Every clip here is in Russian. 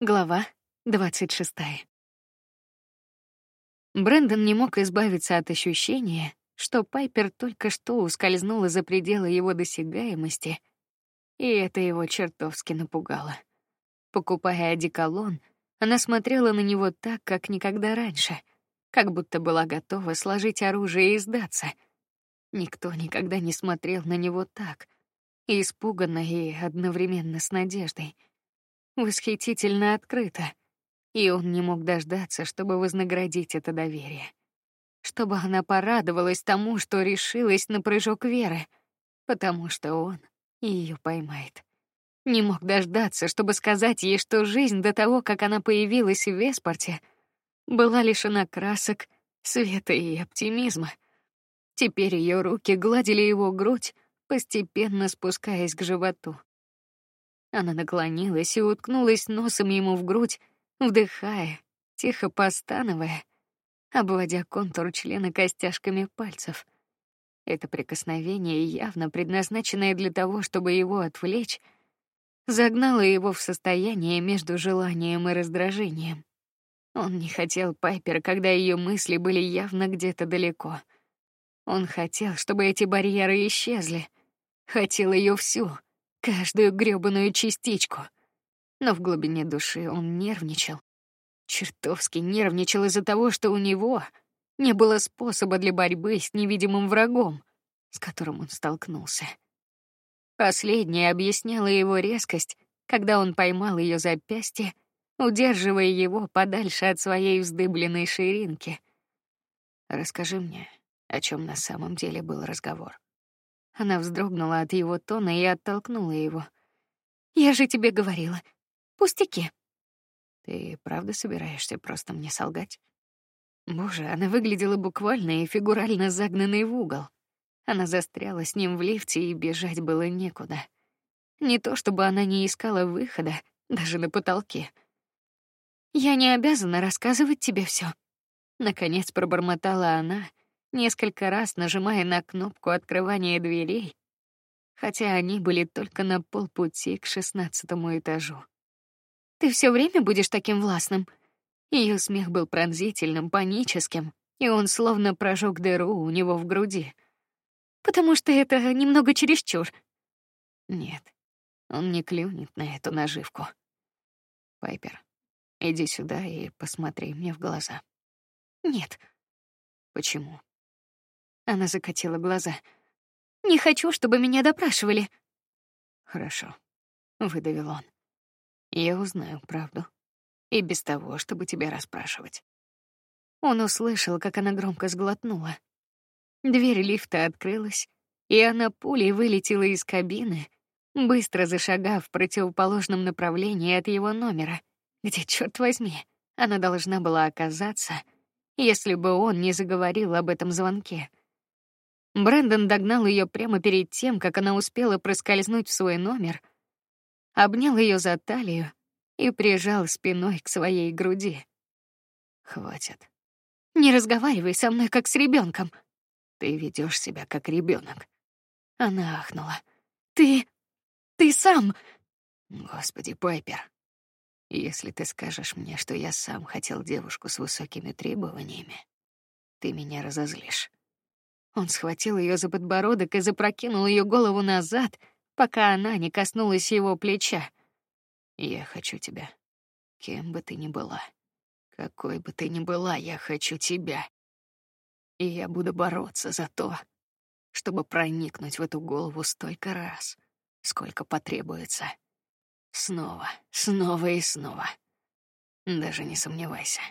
Глава двадцать шестая. Брэндон не мог избавиться от ощущения, что Пайпер только что ускользнула за пределы его досягаемости, и это его чертовски напугало. Покупая одеколон, она смотрела на него так, как никогда раньше, как будто была готова сложить оружие и сдаться. Никто никогда не смотрел на него так, испуганно и одновременно с надеждой восхитительно открыто, и он не мог дождаться, чтобы вознаградить это доверие, чтобы она порадовалась тому, что решилась на прыжок веры, потому что он ее поймает. Не мог дождаться, чтобы сказать ей, что жизнь до того, как она появилась в Веспорте, была лишена красок, света и оптимизма. Теперь ее руки гладили его грудь, постепенно спускаясь к животу. Она наклонилась и уткнулась носом ему в грудь, вдыхая, тихо постановая, обводя контур члена костяшками пальцев. Это прикосновение, явно предназначенное для того, чтобы его отвлечь, загнало его в состояние между желанием и раздражением. Он не хотел Пайпер, когда ее мысли были явно где-то далеко. Он хотел, чтобы эти барьеры исчезли. Хотел ее всю, каждую грёбаную частичку. Но в глубине души он нервничал. Чертовски нервничал из-за того, что у него не было способа для борьбы с невидимым врагом, с которым он столкнулся. Последнее объясняло его резкость, когда он поймал ее запястье, удерживая его подальше от своей вздыбленной ширинки. Расскажи мне, о чем на самом деле был разговор. Она вздрогнула от его тона и оттолкнула его. Я же тебе говорила, пустяки. Ты правда собираешься просто мне солгать? Боже, она выглядела буквально и фигурально загнанной в угол. Она застряла с ним в лифте и бежать было некуда. Не то чтобы она не искала выхода, даже на потолке. Я не обязана рассказывать тебе все. Наконец пробормотала она, несколько раз нажимая на кнопку открывания дверей, хотя они были только на полпути к шестнадцатому этажу. Ты все время будешь таким властным. Ее смех был пронзительным, паническим, и он словно прожег дыру у него в груди. Потому что это немного чересчур. Нет, он не клюнет на эту наживку. Пайпер, иди сюда и посмотри мне в глаза. Нет. Почему? Она закатила глаза. Не хочу, чтобы меня допрашивали. Хорошо, выдавил он. Я узнаю правду и без того, чтобы тебя расспрашивать. Он услышал, как она громко сглотнула. Дверь лифта открылась, и она пулей вылетела из кабины, быстро зашагав в противоположном направлении от его номера, где, черт возьми, она должна была оказаться, если бы он не заговорил об этом звонке. Брэндон догнал ее прямо перед тем, как она успела проскользнуть в свой номер, обнял ее за талию и прижал спиной к своей груди. Хватит. Не разговаривай со мной как с ребенком. Ты ведешь себя как ребенок. Она ахнула. Ты, ты сам. Господи, Пайпер. Если ты скажешь мне, что я сам хотел девушку с высокими требованиями, ты меня разозлишь. Он схватил ее за подбородок и запрокинул ее голову назад, пока она не коснулась его плеча. Я хочу тебя, кем бы ты ни была, какой бы ты ни была, я хочу тебя. И я буду бороться за то, чтобы проникнуть в эту голову столько раз, сколько потребуется. Снова, снова и снова. Даже не сомневайся.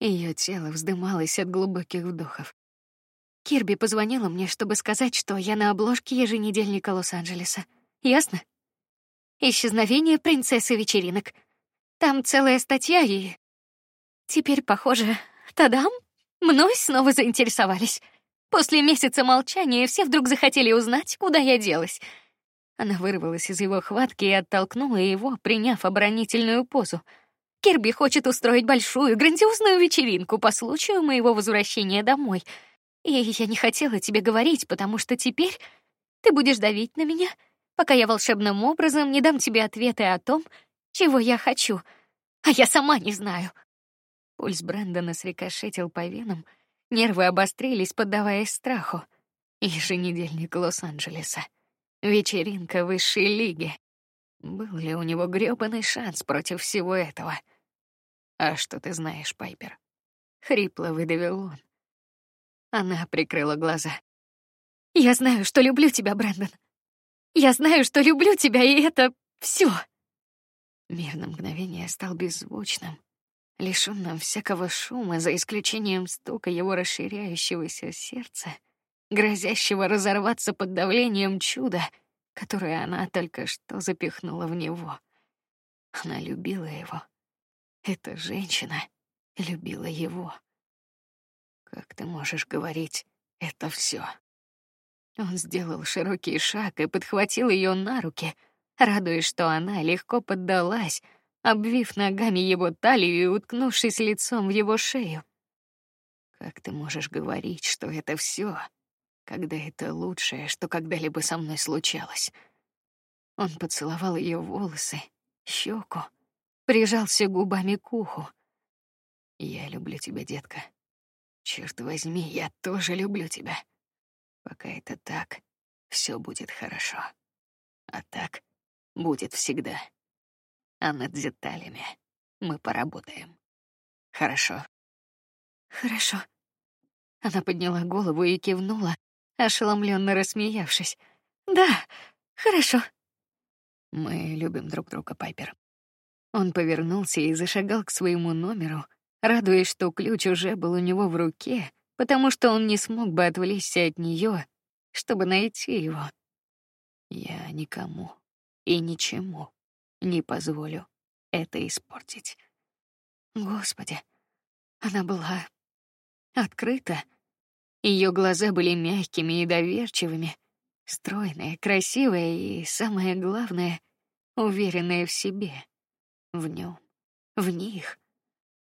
Ее тело вздымалось от глубоких вдохов. Кирби позвонила мне, чтобы сказать, что я на обложке еженедельника Лос-Анджелеса. Ясно? Исчезновение принцессы вечеринок. Там целая статья и... Теперь, похоже, тадам, мной снова заинтересовались. После месяца молчания все вдруг захотели узнать, куда я делась. Она вырвалась из его хватки и оттолкнула его, приняв оборонительную позу. Кирби хочет устроить большую, грандиозную вечеринку по случаю моего возвращения домой — и я не хотела тебе говорить, потому что теперь ты будешь давить на меня, пока я волшебным образом не дам тебе ответы о том, чего я хочу. А я сама не знаю. Пульс Брэндона срикошетил по венам, нервы обострились, поддаваясь страху. Еженедельник Лос-Анджелеса. Вечеринка высшей лиги. Был ли у него грёбаный шанс против всего этого? А что ты знаешь, Пайпер? Хрипло выдавил он. Она прикрыла глаза. Я знаю, что люблю тебя, Брэндон. Я знаю, что люблю тебя, и это все. Мир на мгновение стал беззвучным, лишённым всякого шума, за исключением стука его расширяющегося сердца, грозящего разорваться под давлением чуда, которое она только что запихнула в него. Она любила его. Эта женщина любила его. Как ты можешь говорить это все? Он сделал широкий шаг и подхватил ее на руки, радуясь, что она легко поддалась, обвив ногами его талию и уткнувшись лицом в его шею. Как ты можешь говорить, что это все, когда это лучшее, что когда-либо со мной случалось? Он поцеловал ее волосы, щеку, прижался губами к уху. Я люблю тебя, детка. Черт возьми, я тоже люблю тебя. Пока это так, все будет хорошо. А так будет всегда. А над деталями мы поработаем. Хорошо. Хорошо. Она подняла голову и кивнула, ошеломленно рассмеявшись. Да, хорошо. Мы любим друг друга, Пайпер. Он повернулся и зашагал к своему номеру, радуясь, что ключ уже был у него в руке, потому что он не смог бы отвлечься от нее, чтобы найти его. Я никому и ничему не позволю это испортить. Господи, она была открыта. Ее глаза были мягкими и доверчивыми, стройная, красивая и, самое главное, уверенная в себе, в нем, в них.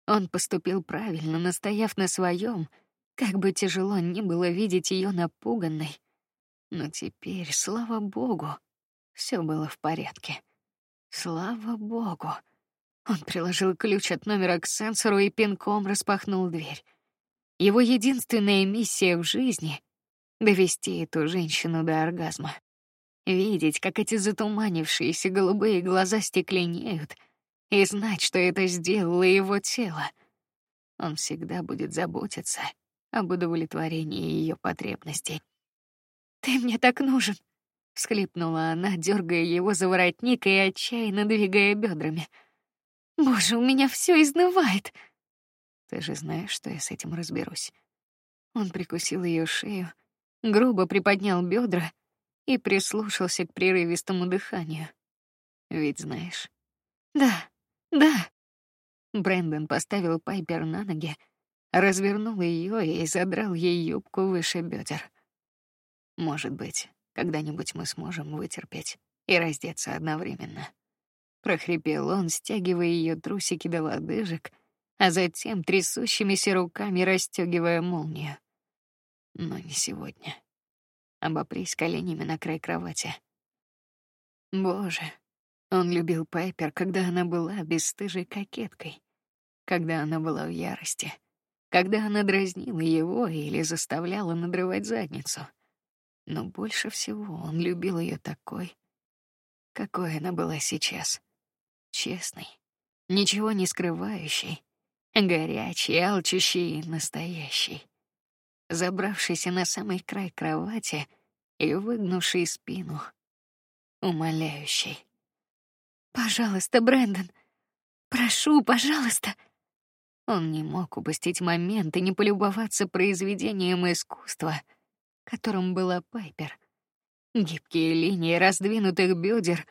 Он поступил правильно, настояв на своем, как бы тяжело ни было видеть ее напуганной, но теперь, слава богу, все было в порядке. Слава богу. Он приложил ключ от номера к сенсору и пинком распахнул дверь. Его единственная миссия в жизни — довести эту женщину до оргазма. Видеть, как эти затуманившиеся голубые глаза стекленеют, и знать, что это сделало его тело. Он всегда будет заботиться об удовлетворении ее потребностей. Ты мне так нужен, всхлипнула она, дергая его за воротник и отчаянно двигая бедрами. Боже, у меня все изнывает. Ты же знаешь, что я с этим разберусь. Он прикусил ее шею, грубо приподнял бедра и прислушался к прерывистому дыханию. Ведь знаешь? Да, да. Брэндон поставил Пайпер на ноги, развернул ее и задрал ей юбку выше бедер. Может быть, когда-нибудь мы сможем вытерпеть и раздеться одновременно. Прохрипел он, стягивая ее трусики до лодыжек, а затем трясущимися руками расстегивая молнию. Но не сегодня. Обопрись коленями на край кровати. Боже, он любил Пайпер, когда она была бесстыжей кокеткой, когда она была в ярости когда она дразнила его или заставляла надрывать задницу. Но больше всего он любил ее такой, какой она была сейчас, честной, ничего не скрывающей, горячей, алчущей и настоящей, забравшейся на самый край кровати и выгнувшей спину, умоляющей. Пожалуйста, Брэндон, прошу, пожалуйста. Он не мог упустить момент и не полюбоваться произведением искусства, которым была Пайпер. Гибкие линии раздвинутых бедер,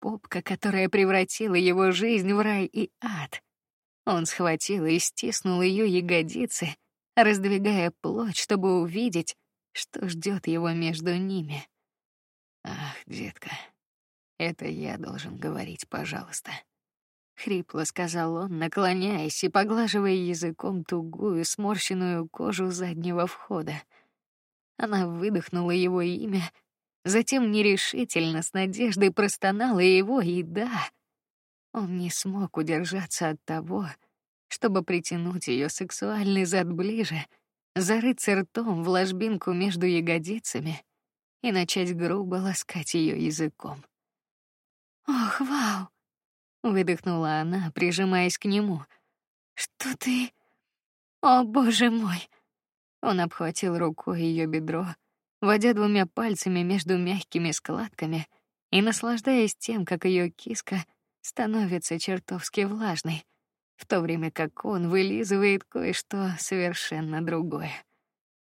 попка, которая превратила его жизнь в рай и ад. Он схватил и стиснул ее ягодицы, раздвигая плоть, чтобы увидеть, что ждет его между ними. Ах, детка, это я должен говорить, пожалуйста хрипло сказал он, наклоняясь и поглаживая языком тугую сморщенную кожу заднего входа. Она выдохнула его имя, затем нерешительно с надеждой простонала его и да, Он не смог удержаться от того, чтобы притянуть ее сексуальный зад ближе, зарыться ртом в ложбинку между ягодицами и начать грубо ласкать ее языком. Ох, вау! выдохнула она, прижимаясь к нему. Что ты? О, боже мой! Он обхватил рукой ее бедро, водя двумя пальцами между мягкими складками и наслаждаясь тем, как ее киска становится чертовски влажной, в то время как он вылизывает кое-что совершенно другое.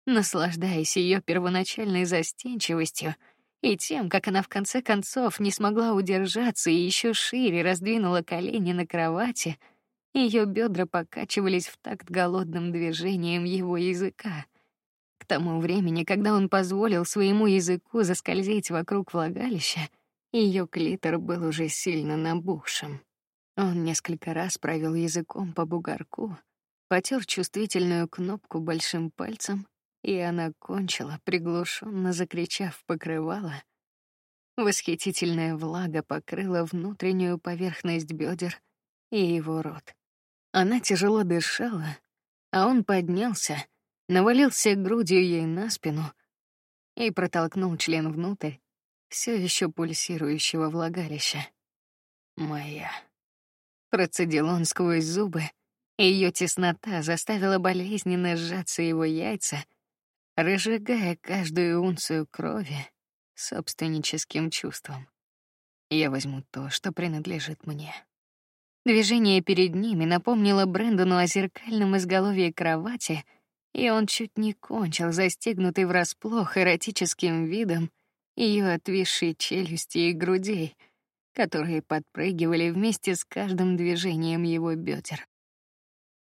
Наслаждаясь ее первоначальной застенчивостью и тем, как она в конце концов не смогла удержаться и еще шире раздвинула колени на кровати, ее бедра покачивались в такт голодным движением его языка. К тому времени, когда он позволил своему языку заскользить вокруг влагалища, ее клитор был уже сильно набухшим. Он несколько раз провел языком по бугорку, потер чувствительную кнопку большим пальцем, и она кончила, приглушенно закричав покрывало. Восхитительная влага покрыла внутреннюю поверхность бедер и его рот. Она тяжело дышала, а он поднялся, навалился грудью ей на спину и протолкнул член внутрь все еще пульсирующего влагалища. Моя. Процедил он сквозь зубы, и ее теснота заставила болезненно сжаться его яйца, разжигая каждую унцию крови собственническим чувством. Я возьму то, что принадлежит мне. Движение перед ними напомнило Брэндону о зеркальном изголовье кровати, и он чуть не кончил, застегнутый врасплох эротическим видом ее отвисшей челюсти и грудей, которые подпрыгивали вместе с каждым движением его бедер.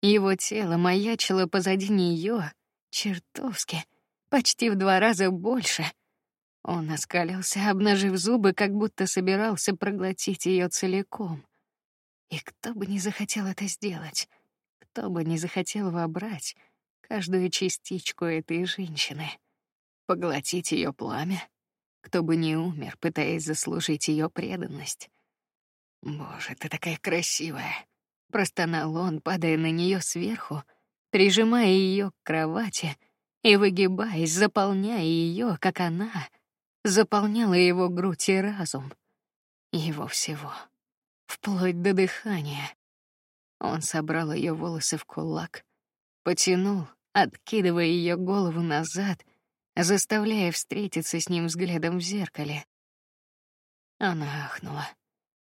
Его тело маячило позади нее, чертовски, почти в два раза больше. Он оскалился, обнажив зубы, как будто собирался проглотить ее целиком. И кто бы не захотел это сделать, кто бы не захотел вобрать каждую частичку этой женщины, поглотить ее пламя, кто бы не умер, пытаясь заслужить ее преданность. Боже, ты такая красивая! Простонал он, падая на нее сверху, прижимая ее к кровати и выгибаясь, заполняя ее, как она заполняла его грудь и разум, его всего, вплоть до дыхания. Он собрал ее волосы в кулак, потянул, откидывая ее голову назад заставляя встретиться с ним взглядом в зеркале. Она ахнула,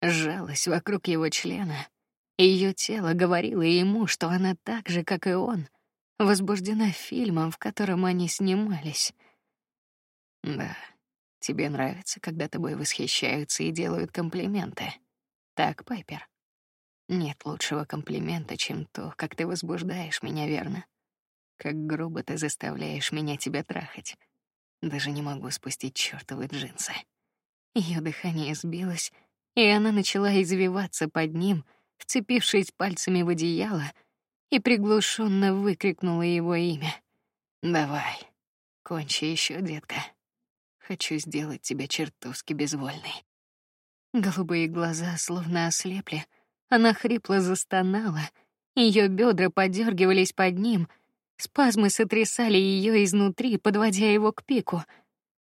сжалась вокруг его члена, ее тело говорило ему, что она так же, как и он, возбуждена фильмом, в котором они снимались. Да, тебе нравится, когда тобой восхищаются и делают комплименты. Так, Пайпер. Нет лучшего комплимента, чем то, как ты возбуждаешь меня, верно? Как грубо ты заставляешь меня тебя трахать. Даже не могу спустить чёртовы джинсы. Ее дыхание сбилось, и она начала извиваться под ним, вцепившись пальцами в одеяло, и приглушенно выкрикнула его имя. Давай, кончи еще, детка. Хочу сделать тебя чертовски безвольной. Голубые глаза словно ослепли. Она хрипло застонала. Ее бедра подергивались под ним, Спазмы сотрясали ее изнутри, подводя его к пику.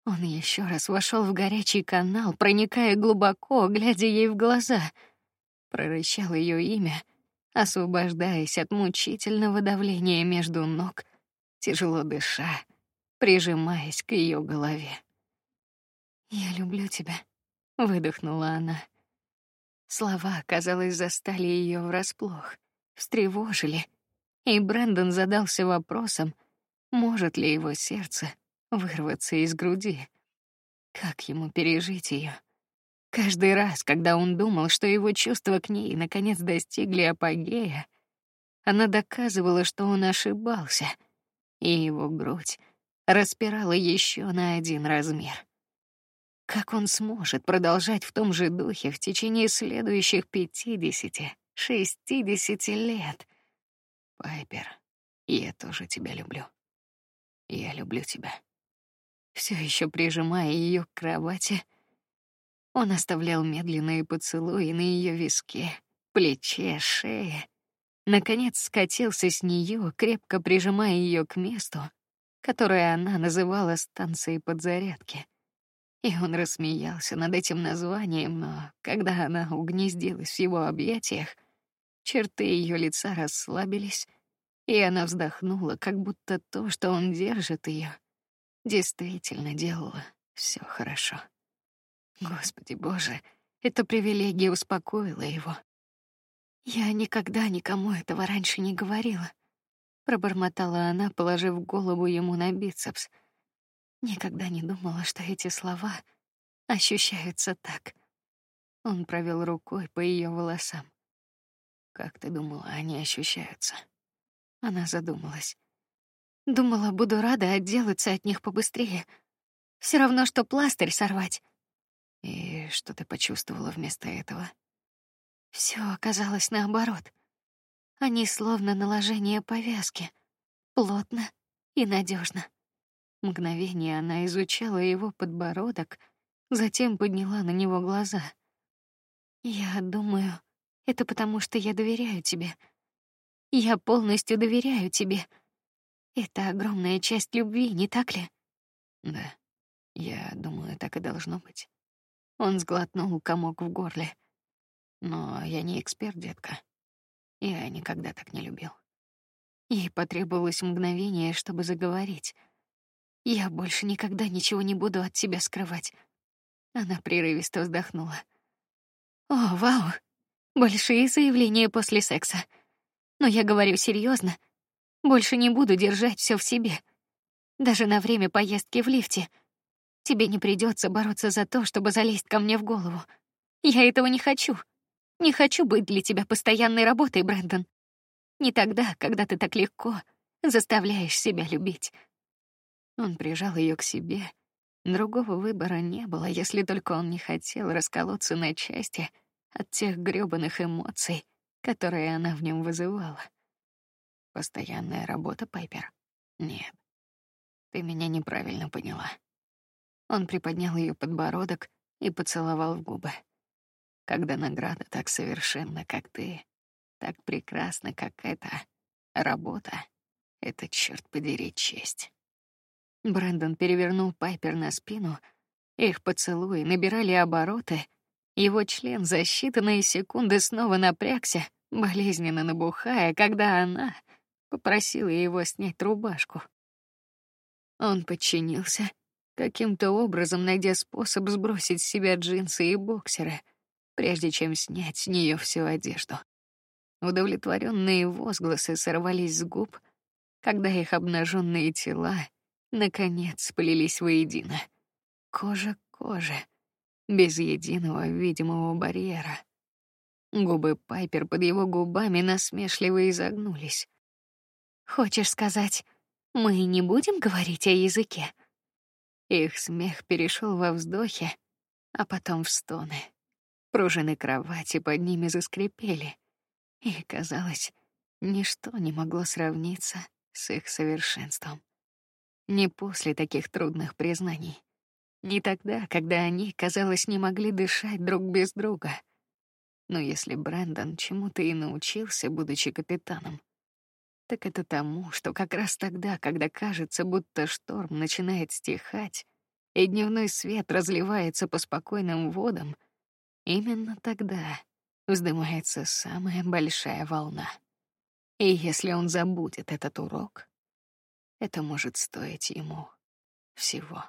Он еще раз вошел в горячий канал, проникая глубоко, глядя ей в глаза. Прорычал ее имя, освобождаясь от мучительного давления между ног, тяжело дыша, прижимаясь к ее голове. Я люблю тебя, выдохнула она. Слова, казалось, застали ее врасплох, встревожили и Брэндон задался вопросом, может ли его сердце вырваться из груди. Как ему пережить ее? Каждый раз, когда он думал, что его чувства к ней наконец достигли апогея, она доказывала, что он ошибался, и его грудь распирала еще на один размер. Как он сможет продолжать в том же духе в течение следующих пятидесяти, шестидесяти лет? Пайпер, я тоже тебя люблю. Я люблю тебя. Все еще прижимая ее к кровати, Он оставлял медленные поцелуи на ее виске, плече, шее. Наконец скатился с нее, крепко прижимая ее к месту, которое она называла станцией подзарядки. И он рассмеялся над этим названием, но когда она угнездилась в его объятиях, черты ее лица расслабились, и она вздохнула, как будто то, что он держит ее, действительно делало все хорошо. Господи Боже, эта привилегия успокоила его. Я никогда никому этого раньше не говорила, пробормотала она, положив голову ему на бицепс. Никогда не думала, что эти слова ощущаются так. Он провел рукой по ее волосам. Как ты думала, они ощущаются? Она задумалась. Думала, буду рада отделаться от них побыстрее. Все равно, что пластырь сорвать. И что ты почувствовала вместо этого? Все оказалось наоборот. Они словно наложение повязки, плотно и надежно. Мгновение она изучала его подбородок, затем подняла на него глаза. Я думаю, это потому, что я доверяю тебе. Я полностью доверяю тебе. Это огромная часть любви, не так ли? Да. Я думаю, так и должно быть. Он сглотнул комок в горле. Но я не эксперт, детка. Я никогда так не любил. Ей потребовалось мгновение, чтобы заговорить. Я больше никогда ничего не буду от тебя скрывать. Она прерывисто вздохнула. О, вау! Большие заявления после секса. Но я говорю серьезно. Больше не буду держать все в себе. Даже на время поездки в лифте. Тебе не придется бороться за то, чтобы залезть ко мне в голову. Я этого не хочу. Не хочу быть для тебя постоянной работой, Брэндон. Не тогда, когда ты так легко заставляешь себя любить. Он прижал ее к себе. Другого выбора не было, если только он не хотел расколоться на части от тех грёбаных эмоций, которые она в нем вызывала. Постоянная работа, Пайпер? Нет. Ты меня неправильно поняла. Он приподнял ее подбородок и поцеловал в губы когда награда так совершенна, как ты, так прекрасна, как эта работа. Это черт подери честь. Брэндон перевернул Пайпер на спину. Их поцелуи набирали обороты. Его член за считанные секунды снова напрягся, болезненно набухая, когда она попросила его снять рубашку. Он подчинился, каким-то образом найдя способ сбросить с себя джинсы и боксеры — прежде чем снять с нее всю одежду. Удовлетворенные возгласы сорвались с губ, когда их обнаженные тела наконец сплелись воедино. Кожа к коже, без единого видимого барьера. Губы Пайпер под его губами насмешливо изогнулись. Хочешь сказать, мы не будем говорить о языке? Их смех перешел во вздохи, а потом в стоны. Пружины кровати под ними заскрипели, и казалось, ничто не могло сравниться с их совершенством. Не после таких трудных признаний, не тогда, когда они, казалось, не могли дышать друг без друга. Но если Брэндон чему-то и научился, будучи капитаном, так это тому, что как раз тогда, когда кажется, будто шторм начинает стихать и дневной свет разливается по спокойным водам, Именно тогда вздымается самая большая волна. И если он забудет этот урок, это может стоить ему всего.